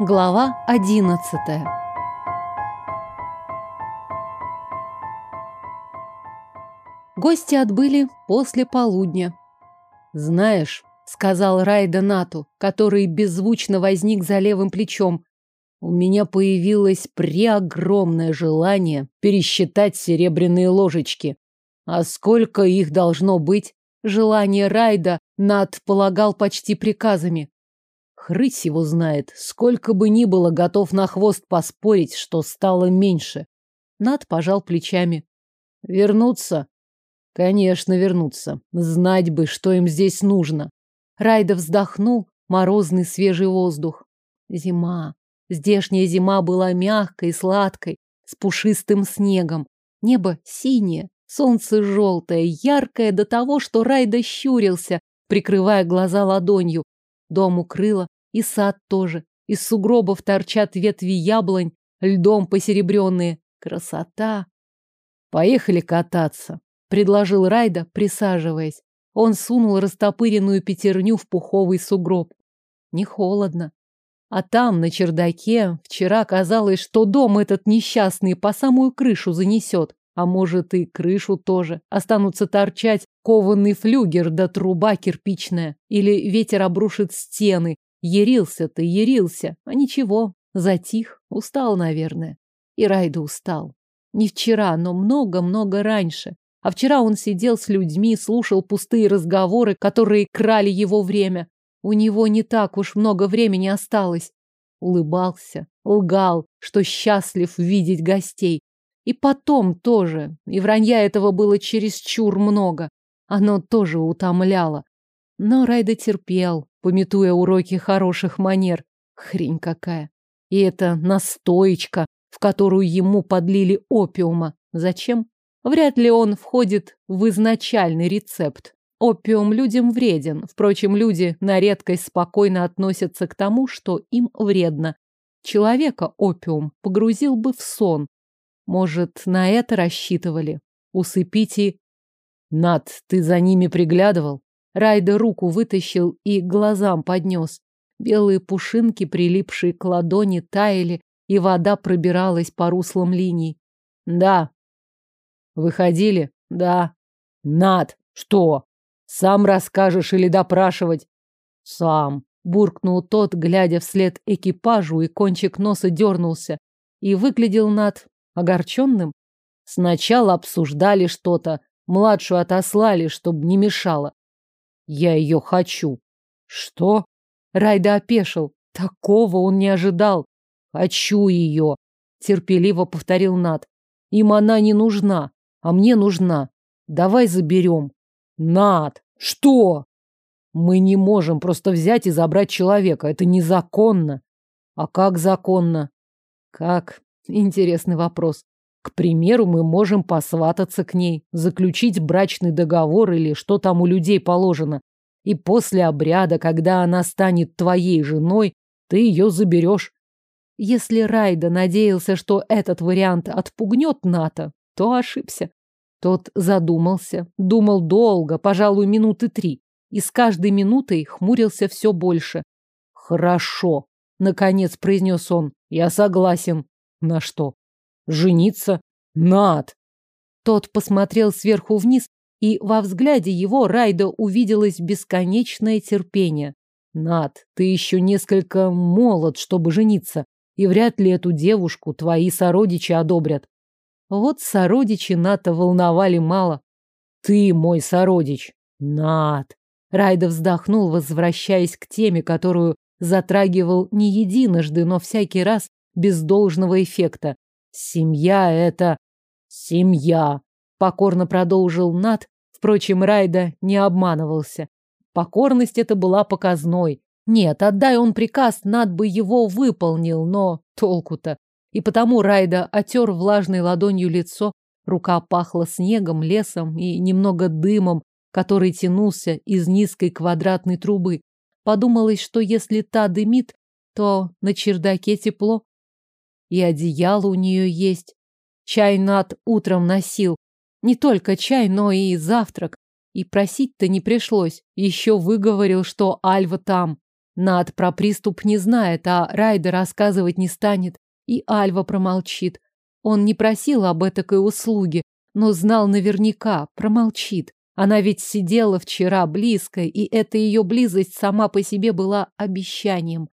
Глава одиннадцатая Гости отбыли после полудня. «Знаешь», — сказал Райда Нату, который беззвучно возник за левым плечом, у меня появилось преогромное желание пересчитать серебряные ложечки. А сколько их должно быть? Желание Райда Над полагал почти приказами. Хрысь его знает, сколько бы ни было готов на хвост поспорить, что стало меньше. Над пожал плечами. Вернуться? Конечно, вернуться. Знать бы, что им здесь нужно. Райда вздохнул, морозный свежий воздух. Зима. Здешняя зима была мягкой, сладкой, с пушистым снегом. Небо синее, солнце желтое, яркое до того, что Райда щурился, прикрывая глаза ладонью. Дом укрыло, и сад тоже. Из сугробов торчат ветви яблонь, льдом посеребренные. Красота! Поехали кататься, предложил Райда, присаживаясь. Он сунул растопыренную пятерню в пуховый сугроб. Не холодно. А там, на чердаке, вчера казалось, что дом этот несчастный по самую крышу занесет. А может и крышу тоже. Останутся торчать кованный флюгер да труба кирпичная. Или ветер обрушит стены. Ярился ты, ярился. А ничего, затих. Устал, наверное. И Райда устал. Не вчера, но много-много раньше. А вчера он сидел с людьми, слушал пустые разговоры, которые крали его время. У него не так уж много времени осталось. Улыбался, лгал, что счастлив видеть гостей. И потом тоже. И вранья этого было чересчур много. Оно тоже утомляло. Но Райда терпел, пометуя уроки хороших манер. Хрень какая. И это настоечка, в которую ему подлили опиума. Зачем? Вряд ли он входит в изначальный рецепт. Опиум людям вреден. Впрочем, люди на редкость спокойно относятся к тому, что им вредно. Человека опиум погрузил бы в сон. Может, на это рассчитывали? Усыпить и... Над, ты за ними приглядывал? Райда руку вытащил и глазам поднес. Белые пушинки, прилипшие к ладони, таяли, и вода пробиралась по руслам линий. Да. Выходили? Да. Над, что? Сам расскажешь или допрашивать? Сам, буркнул тот, глядя вслед экипажу, и кончик носа дернулся. И выглядел над огорченным. Сначала обсуждали что-то, младшую отослали, чтобы не мешало. Я ее хочу. Что? Райда опешил. Такого он не ожидал. Хочу ее, терпеливо повторил Над. Им она не нужна, а мне нужна. Давай заберем. Над, что? Мы не можем просто взять и забрать человека. Это незаконно. А как законно? Как? Интересный вопрос. К примеру, мы можем посвататься к ней, заключить брачный договор или что там у людей положено. И после обряда, когда она станет твоей женой, ты ее заберешь. Если Райда надеялся, что этот вариант отпугнет НАТО, то ошибся. Тот задумался, думал долго, пожалуй, минуты три, и с каждой минутой хмурился все больше. «Хорошо», — наконец произнес он, — «я согласен». «На что?» «Жениться? Над!» Тот посмотрел сверху вниз, и во взгляде его Райда увиделось бесконечное терпение. «Над, ты еще несколько молод, чтобы жениться, и вряд ли эту девушку твои сородичи одобрят. Вот сородичи Ната волновали мало. Ты мой сородич. Нат. Райда вздохнул, возвращаясь к теме, которую затрагивал не единожды, но всякий раз без должного эффекта. Семья — это... Семья, покорно продолжил Нат. Впрочем, Райда не обманывался. Покорность эта была показной. Нет, отдай он приказ, Над бы его выполнил, но толку-то. И потому Райда отер влажной ладонью лицо, рука пахла снегом, лесом и немного дымом, который тянулся из низкой квадратной трубы. Подумалось, что если та дымит, то на чердаке тепло. И одеяло у нее есть. Чай над утром носил. Не только чай, но и завтрак. И просить-то не пришлось. Еще выговорил, что Альва там. Над про приступ не знает, а Райда рассказывать не станет. И Альва промолчит. Он не просил об этакой услуге, но знал наверняка, промолчит. Она ведь сидела вчера близко, и эта ее близость сама по себе была обещанием.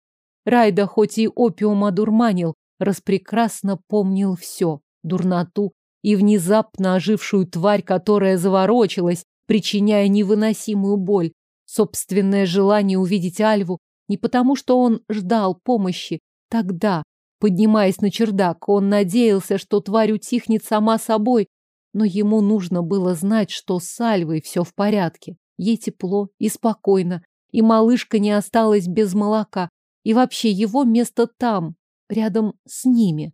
Райда хоть и опиум одурманил, распрекрасно помнил все. Дурноту и внезапно ожившую тварь, которая заворочилась, причиняя невыносимую боль. Собственное желание увидеть Альву не потому, что он ждал помощи. Тогда, поднимаясь на чердак, он надеялся, что тварь утихнет сама собой, но ему нужно было знать, что с Альвой все в порядке. Ей тепло и спокойно, и малышка не осталась без молока, и вообще его место там, рядом с ними.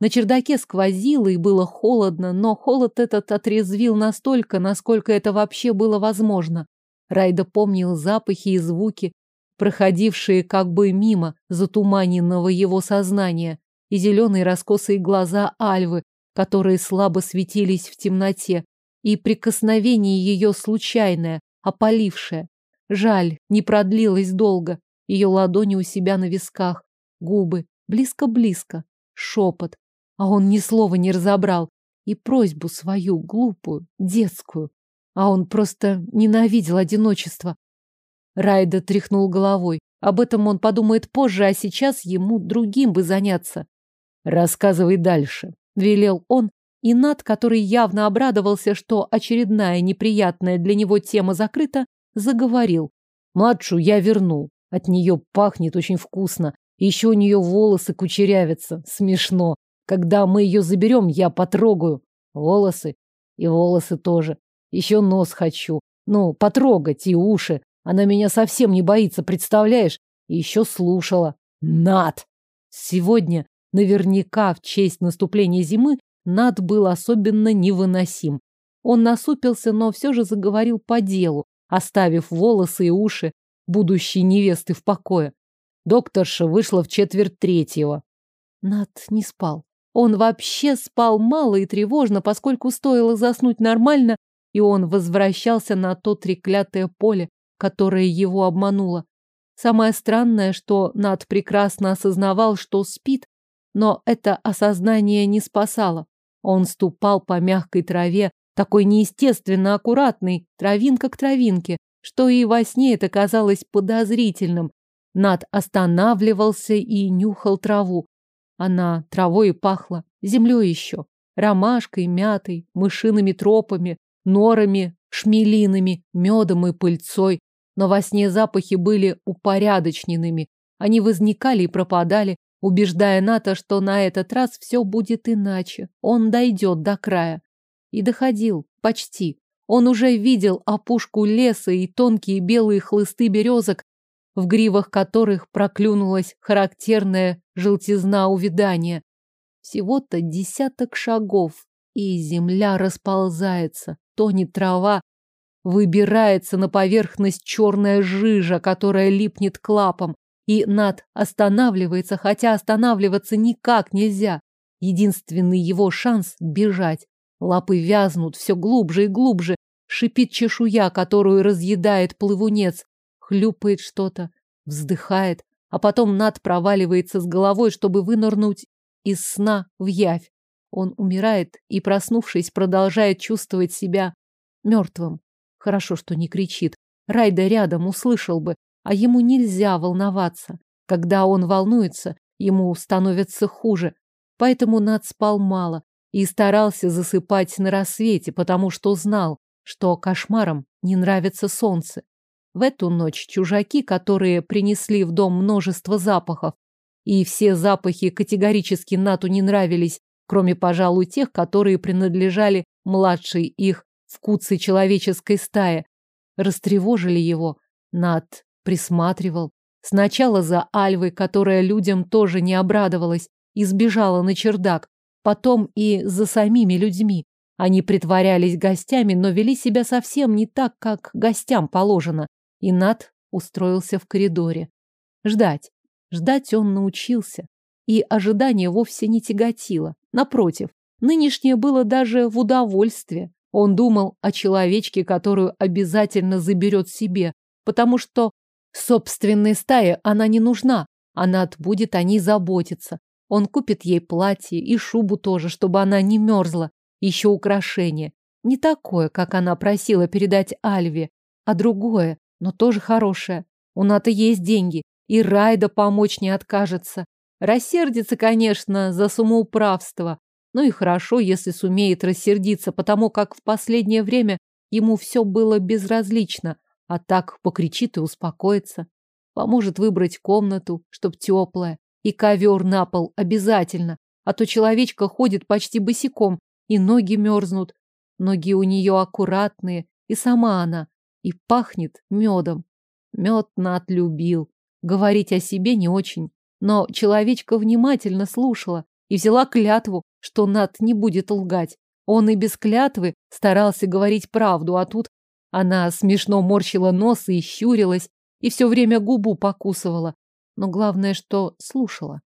На чердаке сквозило и было холодно, но холод этот отрезвил настолько, насколько это вообще было возможно. Райда помнил запахи и звуки, проходившие как бы мимо затуманенного его сознания, и зеленые раскосые глаза Альвы, которые слабо светились в темноте, и прикосновение ее случайное, опалившее. Жаль, не продлилось долго. Ее ладони у себя на висках, губы, близко-близко, шепот. А он ни слова не разобрал. И просьбу свою, глупую, детскую. А он просто ненавидел одиночество. Райда тряхнул головой. Об этом он подумает позже, а сейчас ему другим бы заняться. Рассказывай дальше, велел он, и Над, который явно обрадовался, что очередная неприятная для него тема закрыта, заговорил. Младшую я вернул. От нее пахнет очень вкусно. Еще у нее волосы кучерявятся. Смешно. Когда мы ее заберем, я потрогаю. Волосы. И волосы тоже. Еще нос хочу. Ну, потрогать и уши. Она меня совсем не боится, представляешь? И еще слушала. Над! Сегодня, наверняка в честь наступления зимы, Над был особенно невыносим. Он насупился, но все же заговорил по делу, оставив волосы и уши будущей невесты в покое. Докторша вышла в четверть третьего. Над не спал. Он вообще спал мало и тревожно, поскольку стоило заснуть нормально, и он возвращался на то треклятое поле, которая его обманула. Самое странное, что Над прекрасно осознавал, что спит, но это осознание не спасало. Он ступал по мягкой траве, такой неестественно аккуратной, травинка к травинке, что и во сне это казалось подозрительным. Над останавливался и нюхал траву. Она травой пахла, землей еще, ромашкой, мятой, мышиными тропами, норами, шмелинами, медом и пыльцой но во сне запахи были упорядоченными. Они возникали и пропадали, убеждая Ната, что на этот раз все будет иначе. Он дойдет до края. И доходил, почти. Он уже видел опушку леса и тонкие белые хлысты березок, в гривах которых проклюнулась характерная желтизна увядания. Всего-то десяток шагов, и земля расползается, тонет трава, Выбирается на поверхность черная жижа, которая липнет к лапам, и Над останавливается, хотя останавливаться никак нельзя. Единственный его шанс — бежать. Лапы вязнут все глубже и глубже, шипит чешуя, которую разъедает плывунец, хлюпает что-то, вздыхает, а потом Над проваливается с головой, чтобы вынырнуть из сна в явь. Он умирает и, проснувшись, продолжает чувствовать себя мертвым. Хорошо, что не кричит. Райда рядом услышал бы, а ему нельзя волноваться. Когда он волнуется, ему становится хуже. Поэтому Над спал мало и старался засыпать на рассвете, потому что знал, что кошмарам не нравится солнце. В эту ночь чужаки, которые принесли в дом множество запахов, и все запахи категорически Нату не нравились, кроме, пожалуй, тех, которые принадлежали младшей их в куце человеческой стаи. Растревожили его. Над присматривал. Сначала за Альвой, которая людям тоже не обрадовалась, и сбежала на чердак. Потом и за самими людьми. Они притворялись гостями, но вели себя совсем не так, как гостям положено. И Над устроился в коридоре. Ждать. Ждать он научился. И ожидание вовсе не тяготило. Напротив, нынешнее было даже в удовольствие. Он думал о человечке, которую обязательно заберет себе, потому что Собственной стае она не нужна, она будет о ней заботиться. Он купит ей платье и шубу тоже, чтобы она не мерзла. Еще украшение. Не такое, как она просила передать Альве, а другое, но тоже хорошее. У Ната есть деньги, и Райда помочь не откажется. Рассердится, конечно, за самоуправство, но и хорошо, если сумеет рассердиться, потому как в последнее время ему все было безразлично, а так покричит и успокоится. Поможет выбрать комнату, чтоб теплая, и ковер на пол обязательно, а то человечка ходит почти босиком, и ноги мерзнут. Ноги у нее аккуратные, и сама она, и пахнет медом. Мед Над любил. Говорить о себе не очень, но человечка внимательно слушала и взяла клятву, что Над не будет лгать. Он и без клятвы старался говорить правду, а тут она смешно морщила нос и щурилась, и все время губу покусывала. Но главное, что слушала.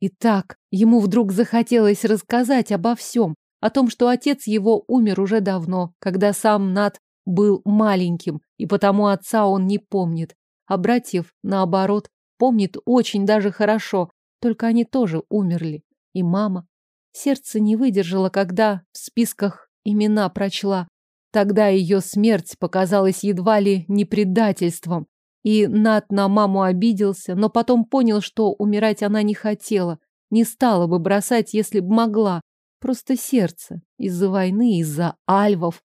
И так ему вдруг захотелось рассказать обо всем, о том, что отец его умер уже давно, когда сам Над был маленьким, и потому отца он не помнит, а братьев, наоборот, помнит очень даже хорошо, только они тоже умерли. И мама. Сердце не выдержало, когда в списках имена прочла. Тогда ее смерть показалась едва ли не предательством. И Нат на маму обиделся, но потом понял, что умирать она не хотела. Не стала бы бросать, если бы могла. Просто сердце. Из-за войны, из-за альвов.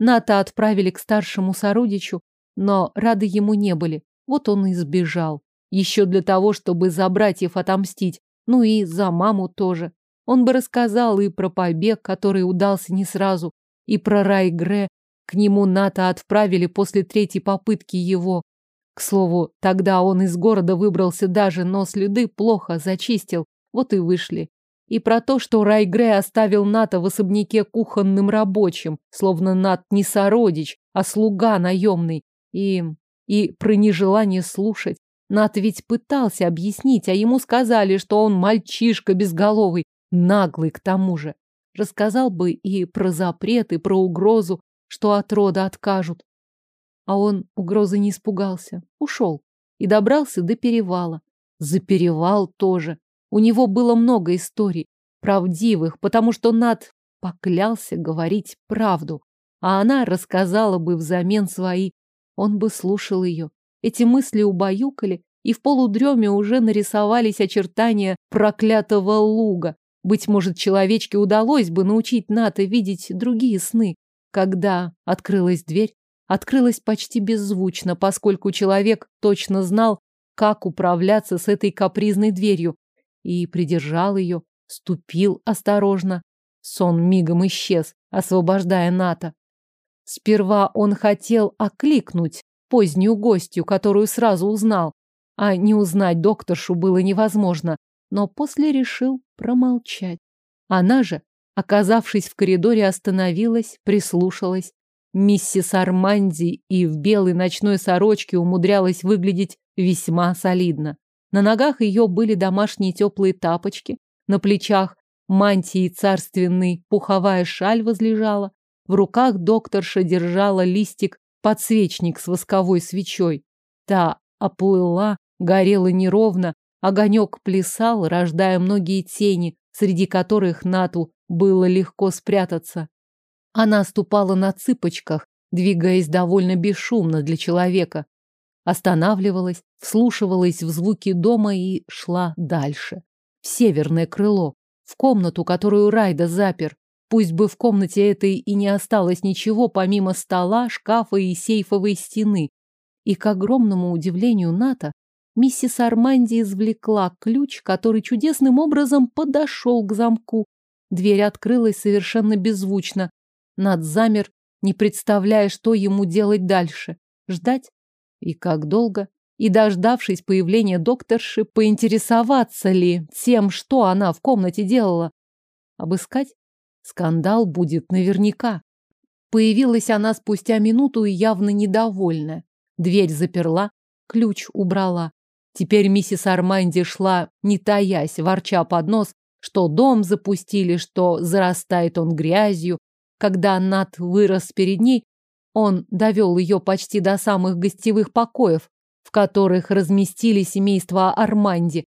Ната отправили к старшему сородичу, но рады ему не были. Вот он и сбежал. Еще для того, чтобы за братьев отомстить. Ну и за маму тоже. Он бы рассказал и про побег, который удался не сразу, и про Райгре. К нему Ната отправили после третьей попытки его. К слову, тогда он из города выбрался даже, но следы плохо зачистил. Вот и вышли. И про то, что Райгре оставил Ната в особняке кухонным рабочим, словно Нат не сородич, а слуга наемный. И... и про нежелание слушать. Нат ведь пытался объяснить, а ему сказали, что он мальчишка безголовый, наглый к тому же. Рассказал бы и про запрет, и про угрозу, что от рода откажут. А он угрозы не испугался, ушел и добрался до перевала. За перевал тоже. У него было много историй, правдивых, потому что Над поклялся говорить правду, а она рассказала бы взамен свои. Он бы слушал ее. Эти мысли убаюкали, и в полудреме уже нарисовались очертания проклятого луга. Быть может, человечке удалось бы научить Ната видеть другие сны. Когда открылась дверь, открылась почти беззвучно, поскольку человек точно знал, как управляться с этой капризной дверью, и придержал ее, ступил осторожно. Сон мигом исчез, освобождая Ната. Сперва он хотел окликнуть позднюю гостью, которую сразу узнал, а не узнать докторшу было невозможно, но после решил промолчать. Она же, оказавшись в коридоре, остановилась, прислушалась. Миссис Арманди и в белой ночной сорочке умудрялась выглядеть весьма солидно. На ногах ее были домашние теплые тапочки, на плечах мантии царственный пуховая шаль возлежала, в руках докторша держала листик подсвечник с восковой свечой. Та оплыла, горела неровно, огонек плясал, рождая многие тени, среди которых Нату было легко спрятаться. Она ступала на цыпочках, двигаясь довольно бесшумно для человека, останавливалась, вслушивалась в звуки дома и шла дальше. В северное крыло, в комнату, которую Райда запер. Пусть бы в комнате этой и не осталось ничего, помимо стола, шкафа и сейфовой стены. И к огромному удивлению Ната, миссис Арманди извлекла ключ, который чудесным образом подошел к замку. Дверь открылась совершенно беззвучно. Над замер, не представляя, что ему делать дальше. Ждать? И как долго? И, дождавшись появления докторши, поинтересоваться ли тем, что она в комнате делала? Обыскать? Скандал будет наверняка. Появилась она спустя минуту и явно недовольная. Дверь заперла, ключ убрала. Теперь миссис Арманди шла, не таясь, ворча под нос, что дом запустили, что зарастает он грязью. Когда Нат вырос перед ней, Он довел ее почти до самых гостевых покоев, в которых разместили семейство Арманди.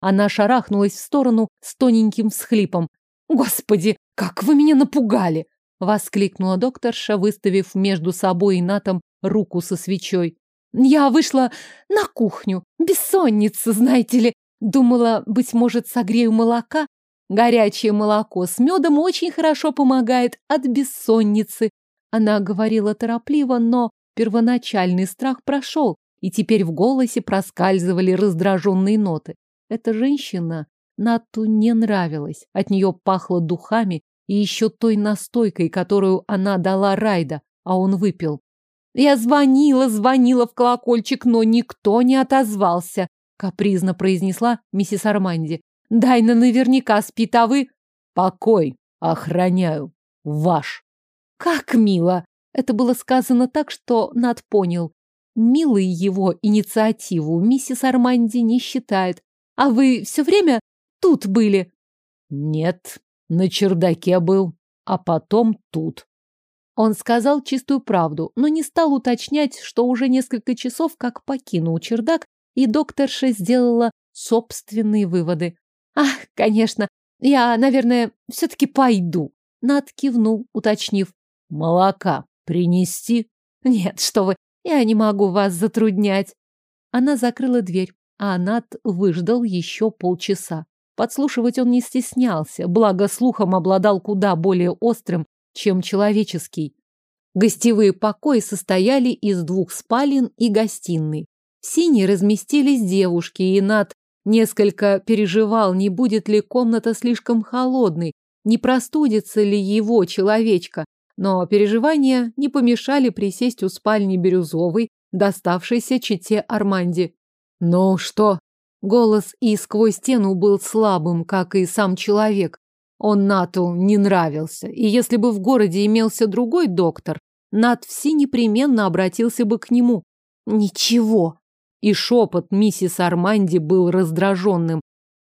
Она шарахнулась в сторону с тоненьким всхлипом. «Господи, как вы меня напугали!» — воскликнула докторша, выставив между собой и Натом руку со свечой. «Я вышла на кухню. Бессонница, знаете ли. Думала, быть может, согрею молока. Горячее молоко с медом очень хорошо помогает от бессонницы. Она говорила торопливо, но первоначальный страх прошел, и теперь в голосе проскальзывали раздраженные ноты. Эта женщина Нату не нравилась. От нее пахло духами и еще той настойкой, которую она дала Райда, а он выпил. Я звонила, звонила в колокольчик, но никто не отозвался, капризно произнесла миссис Арманди. Дайна наверняка спит, а вы... Покой, охраняю. Ваш. Как мило! Это было сказано так, что Над понял. Милой его инициативу миссис Арманди не считает. А вы все время тут были? Нет, на чердаке был, а потом тут. Он сказал чистую правду, но не стал уточнять, что уже несколько часов как покинул чердак, и докторша сделала собственные выводы. Ах, конечно, я, наверное, все-таки пойду. Над кивнул, уточнив. Молока принести? Нет, что вы, я не могу вас затруднять. Она закрыла дверь, а Над выждал еще полчаса. Подслушивать он не стеснялся, благо слухом обладал куда более острым, чем человеческий. Гостевые покои состояли из двух спален и гостиной. В синей разместились девушки, и Над несколько переживал, не будет ли комната слишком холодной, не простудится ли его человечка, но переживания не помешали присесть у спальни Бирюзовой, доставшейся чете Арманди. «Ну что?» Голос и сквозь стену был слабым, как и сам человек. Он Нату не нравился, и если бы в городе имелся другой доктор, Нат все непременно обратился бы к нему. «Ничего!» И шепот миссис Арманди был раздраженным.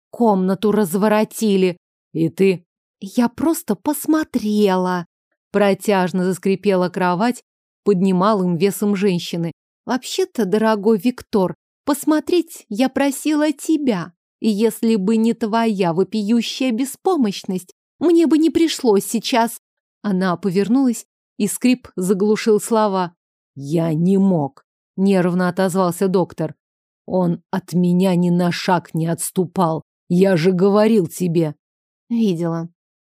«Комнату разворотили!» «И ты?» «Я просто посмотрела!» Протяжно заскрипела кровать под немалым весом женщины. Вообще-то, дорогой Виктор, посмотреть я просила тебя. И если бы не твоя вопиющая беспомощность, мне бы не пришлось сейчас. Она повернулась, и скрип заглушил слова. Я не мог, нервно отозвался доктор. Он от меня ни на шаг не отступал. Я же говорил тебе. Видела.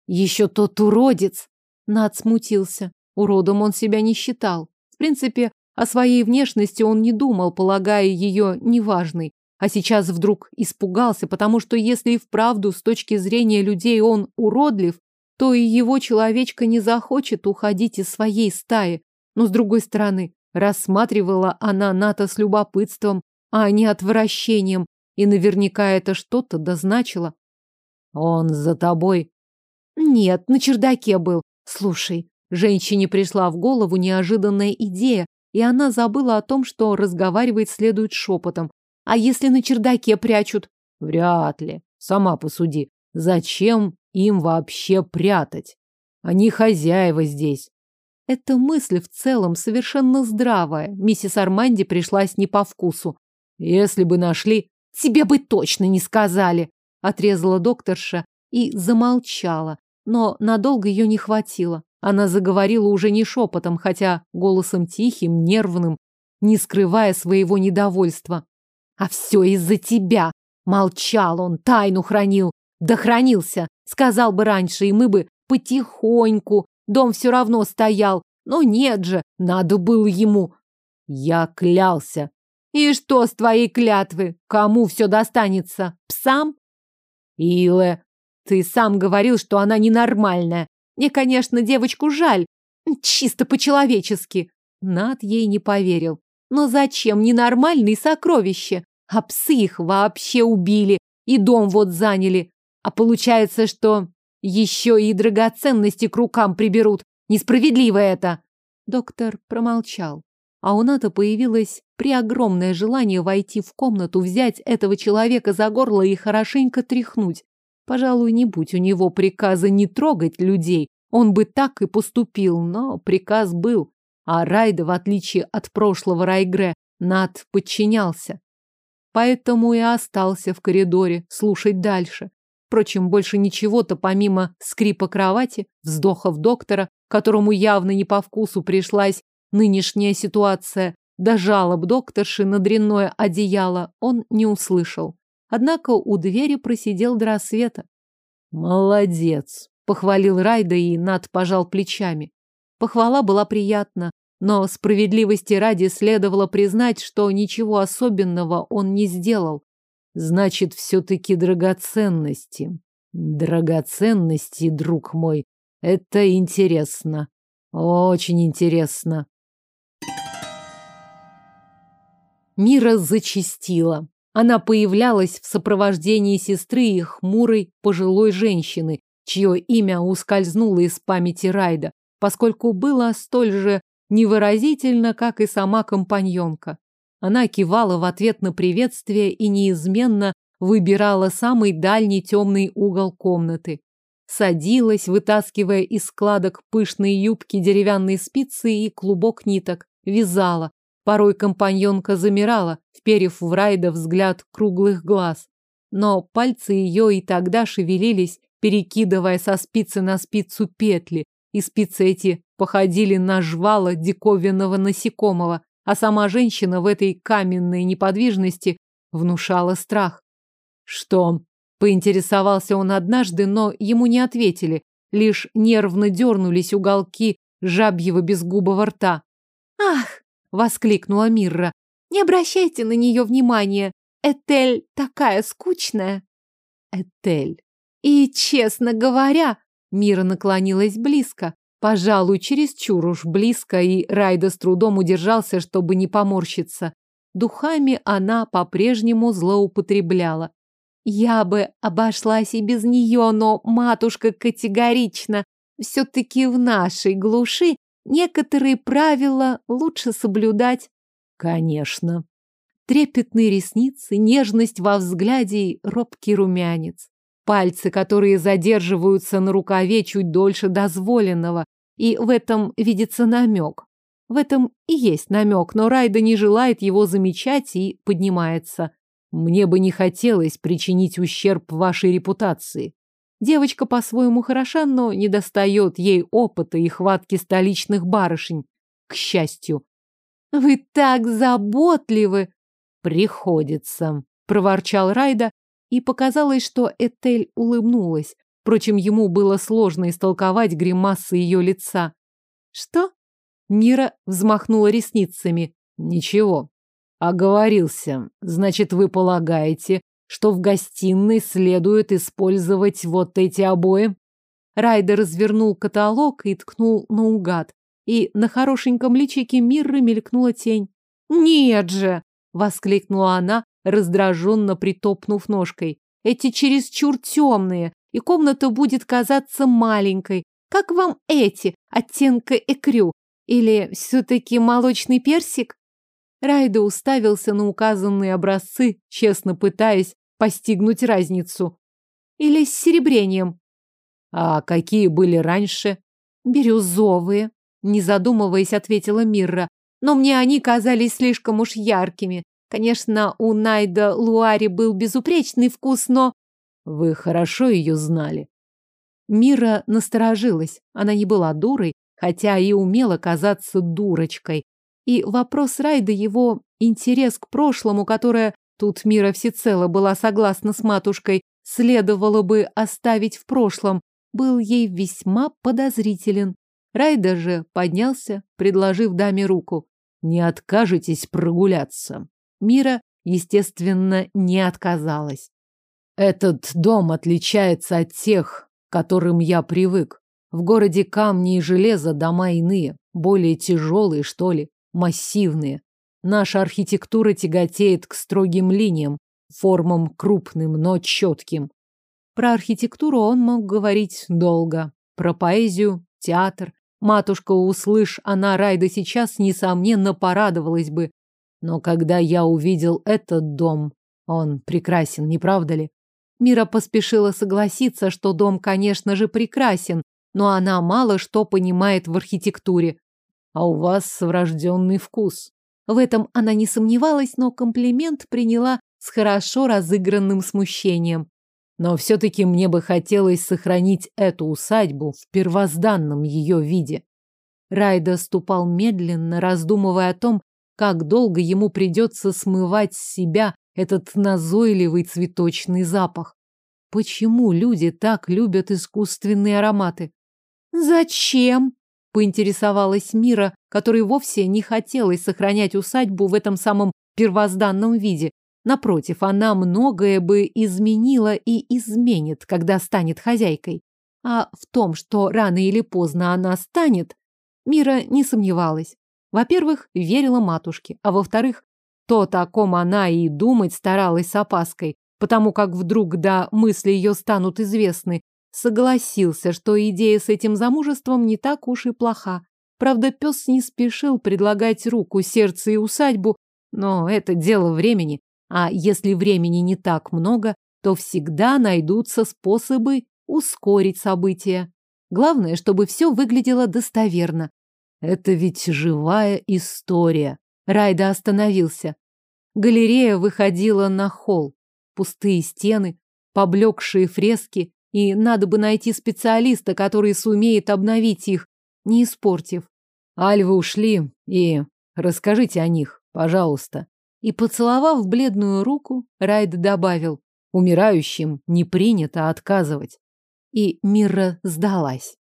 Еще тот уродец. Над смутился. Уродом он себя не считал. В принципе, о своей внешности он не думал, полагая ее неважной. А сейчас вдруг испугался, потому что если и вправду с точки зрения людей он уродлив, то и его человечка не захочет уходить из своей стаи. Но с другой стороны, рассматривала она Ната с любопытством, а не отвращением, и наверняка это что-то дозначило. «Он за тобой?» «Нет, на чердаке был. Слушай, женщине пришла в голову неожиданная идея, и она забыла о том, что разговаривать следует шепотом. А если на чердаке прячут? Вряд ли. Сама посуди. Зачем им вообще прятать? Они хозяева здесь. Эта мысль в целом совершенно здравая. Миссис Арманди пришлась не по вкусу. Если бы нашли, тебе бы точно не сказали, отрезала докторша и замолчала, но надолго ее не хватило. Она заговорила уже не шепотом, хотя голосом тихим, нервным, не скрывая своего недовольства. «А все из-за тебя!» Молчал он, тайну хранил. Да хранился. Сказал бы раньше, и мы бы потихоньку. Дом все равно стоял. Но нет же, надо было ему. Я клялся. И что с твоей клятвы? Кому все достанется? Псам? Илэ, ты сам говорил, что она ненормальная. Мне, конечно, девочку жаль. Чисто по-человечески. Над ей не поверил. Но зачем ненормальные сокровища? А псы их вообще убили. И дом вот заняли. А получается, что еще и драгоценности к рукам приберут. Несправедливо это. Доктор промолчал. А у Ната появилось преогромное желание войти в комнату, взять этого человека за горло и хорошенько тряхнуть. Пожалуй, не будь у него приказа не трогать людей, он бы так и поступил, но приказ был. а Райда, в отличие от прошлого Райгре, Над подчинялся. Поэтому и остался в коридоре слушать дальше. Впрочем, больше ничего-то помимо скрипа кровати, вздохов доктора, которому явно не по вкусу пришлась нынешняя ситуация, до жалоб докторши на дрянное одеяло он не услышал. Однако у двери просидел до рассвета. «Молодец!» — похвалил Райда и Над пожал плечами. Похвала была приятна, но справедливости ради следовало признать, что ничего особенного он не сделал. Значит, все-таки драгоценности. Драгоценности, друг мой, это интересно. Очень интересно. Мира зачастила. Она появлялась в сопровождении сестры и хмурой пожилой женщины, чье имя ускользнуло из памяти Райда, поскольку было столь же невыразительно, как и сама компаньонка. Она кивала в ответ на приветствие и неизменно выбирала самый дальний темный угол комнаты. Садилась, вытаскивая из складок пышные юбки деревянные спицы и клубок ниток, вязала. Порой компаньонка замирала, вперев в Райда взгляд круглых глаз. Но пальцы ее и тогда шевелились, перекидывая со спицы на спицу петли, и спицы эти походили на жвала диковинного насекомого, а сама женщина в этой каменной неподвижности внушала страх. Что? Поинтересовался он однажды, но ему не ответили, лишь нервно дернулись уголки жабьего безгубого рта. «Ах!» — воскликнула Мирра. «Не обращайте на нее внимания. Этель такая скучная». Этель. И, честно говоря, Мира наклонилась близко, Пожалуй, чересчур уж близко, и Райда с трудом удержался, чтобы не поморщиться. Духами она по-прежнему злоупотребляла. Я бы обошлась и без нее, но матушка категорично. Все-таки в нашей глуши некоторые правила лучше соблюдать. Конечно. Трепетные ресницы, нежность во взгляде и робкий румянец. Пальцы, которые задерживаются на рукаве чуть дольше дозволенного, и в этом видится намек. В этом и есть намек, но Райда не желает его замечать и поднимается. Мне бы не хотелось причинить ущерб вашей репутации. Девочка по-своему хороша, но не достает ей опыта и хватки столичных барышень. К счастью. Вы так заботливы! Приходится, проворчал Райда и показалось, что Этель улыбнулась. Впрочем, ему было сложно истолковать гримасы ее лица. «Что?» Мира взмахнула ресницами. «Ничего. Оговорился. Значит, вы полагаете, что в гостиной следует использовать вот эти обои?» Райдер развернул каталог и ткнул наугад. И на хорошеньком личике Мирры мелькнула тень. «Нет же!» — воскликнула она, раздраженно притопнув ножкой. Эти чересчур темные, и комната будет казаться маленькой. Как вам эти, оттенка экрю? Или все-таки молочный персик? Райда уставился на указанные образцы, честно пытаясь постигнуть разницу. Или с серебрением. А какие были раньше? Бирюзовые, не задумываясь, ответила Мирра. Но мне они казались слишком уж яркими. Конечно, у Найда Луари был безупречный вкус, но... Вы хорошо ее знали. Мира насторожилась. Она не была дурой, хотя и умела казаться дурочкой. И вопрос Райда, его интерес к прошлому, которое тут Мира всецело была согласна с матушкой, следовало бы оставить в прошлом, был ей весьма подозрителен. Райда же поднялся, предложив даме руку. «Не откажетесь прогуляться?» Мира, естественно, не отказалась. Этот дом отличается от тех, к которым я привык. В городе камни и железо дома иные, более тяжелые, что ли, массивные. Наша архитектура тяготеет к строгим линиям, формам крупным, но четким. Про архитектуру он мог говорить долго. Про поэзию, театр. Матушка, услышь она Райда сейчас, несомненно, порадовалась бы. Но когда я увидел этот дом, он прекрасен, не правда ли? Мира поспешила согласиться, что дом, конечно же, прекрасен, но она мало что понимает в архитектуре. а у вас врожденный вкус. В этом она не сомневалась, но комплимент приняла с хорошо разыгранным смущением. Но все-таки мне бы хотелось сохранить эту усадьбу в первозданном ее виде. Райда ступал медленно, раздумывая о том, как долго ему придется смывать с себя этот назойливый цветочный запах. Почему люди так любят искусственные ароматы? Зачем? Поинтересовалась Мира, которой вовсе не хотелось сохранять усадьбу в этом самом первозданном виде. Напротив, она многое бы изменила и изменит, когда станет хозяйкой. А в том, что рано или поздно она станет, Мира не сомневалась. Во-первых, верила матушке, а во-вторых, то, о ком она и думать старалась с опаской, потому как вдруг да мысли ее станут известны, согласился, что идея с этим замужеством не так уж и плоха. Правда, пес не спешил предлагать руку, сердце и усадьбу, но это дело времени. А если времени не так много, то всегда найдутся способы ускорить события. Главное, чтобы все выглядело достоверно. Это ведь живая история. Райда остановился. Галерея выходила на холл. Пустые стены, поблекшие фрески, и надо бы найти специалиста, который сумеет обновить их, не испортив. Альвы ушли, и расскажите о них, пожалуйста. И, поцеловав бледную руку, Райд добавил, умирающим не принято отказывать. И Мира сдалась.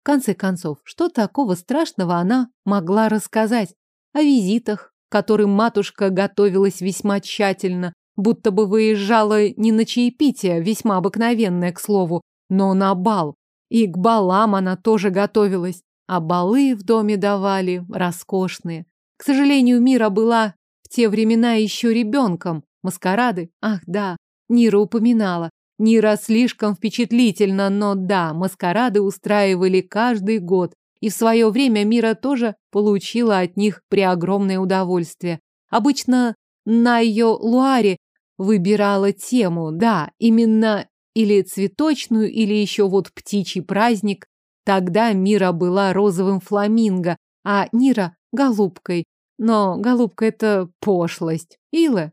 В конце концов, что такого страшного она могла рассказать? О визитах, которым матушка готовилась весьма тщательно, будто бы выезжала не на чаепитие, весьма обыкновенное, к слову, но на бал. И к балам она тоже готовилась, а балы в доме давали роскошные. К сожалению, Мира была в те времена еще ребенком. Маскарады? Ах, да, Нира упоминала. Нира слишком впечатлительно, но да, маскарады устраивали каждый год, и в свое время Мира тоже получила от них преогромное удовольствие. Обычно на ее луаре выбирала тему, да, именно или цветочную, или еще вот птичий праздник. Тогда Мира была розовым фламинго, а Нира — голубкой. Но голубка — это пошлость. Ила?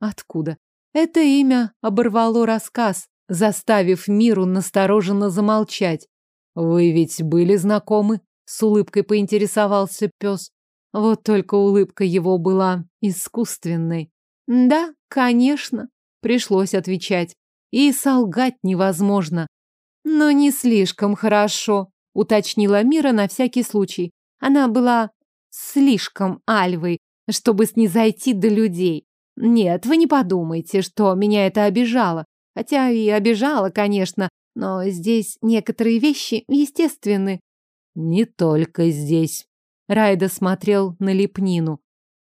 Откуда? Это имя оборвало рассказ, заставив Миру настороженно замолчать. «Вы ведь были знакомы?» — с улыбкой поинтересовался пес. Вот только улыбка его была искусственной. «Да, конечно», — пришлось отвечать. И солгать невозможно. «Но не слишком хорошо», — уточнила Мира на всякий случай. Она была слишком альвой, чтобы снизойти до людей. Нет, вы не подумайте, что меня это обижало. Хотя и обижало, конечно, но здесь некоторые вещи естественны. Не только здесь. Райда смотрел на лепнину.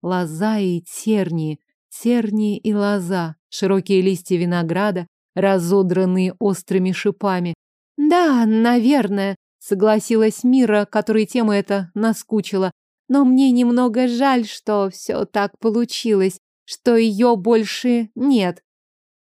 Лоза и тернии, тернии и лоза, широкие листья винограда, разодранные острыми шипами. Да, наверное, согласилась Мира, которой тема эта наскучила. Но мне немного жаль, что все так получилось что ее больше нет.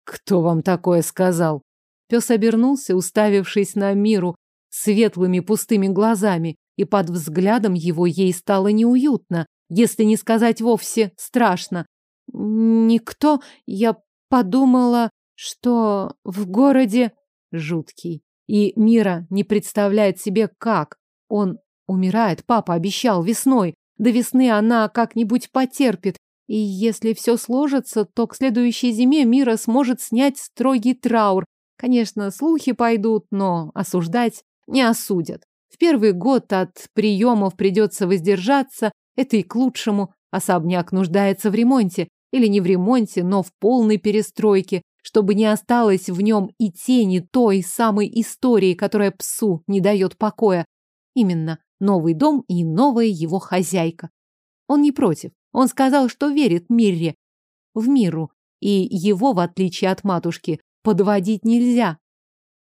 Кто вам такое сказал? Пес обернулся, уставившись на миру светлыми пустыми глазами, и под взглядом его ей стало неуютно, если не сказать вовсе страшно. Никто, я подумала, что в городе жуткий. И Мира не представляет себе, как. Он умирает, папа обещал весной. До весны она как-нибудь потерпит, и если все сложится, то к следующей зиме Мира сможет снять строгий траур. Конечно, слухи пойдут, но осуждать не осудят. В первый год от приемов придется воздержаться, это и к лучшему. Особняк нуждается в ремонте. Или не в ремонте, но в полной перестройке, чтобы не осталось в нем и тени той самой истории, которая псу не дает покоя. Именно новый дом и новая его хозяйка. Он не против. Он сказал, что верит Мирре, в миру, и его, в отличие от матушки, подводить нельзя.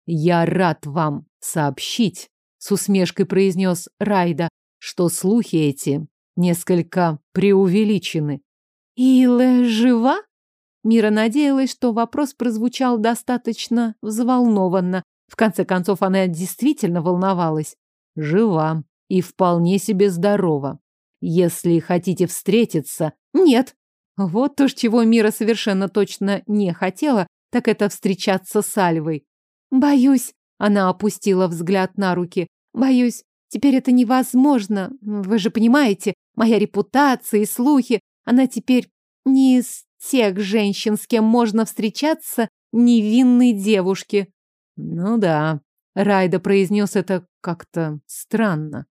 «Я рад вам сообщить», — с усмешкой произнес Райда, что слухи эти несколько преувеличены. «Илэ жива?» Мира надеялась, что вопрос прозвучал достаточно взволнованно. В конце концов, она действительно волновалась. «Жива», и вполне себе здорова. Если хотите встретиться... Нет. Вот уж чего Мира совершенно точно не хотела, так это встречаться с Альвой. Боюсь, она опустила взгляд на руки. Боюсь, теперь это невозможно. Вы же понимаете, моя репутация и слухи, она теперь не из тех женщин, с кем можно встречаться невинной девушке. Ну да, Райда произнес это как-то странно.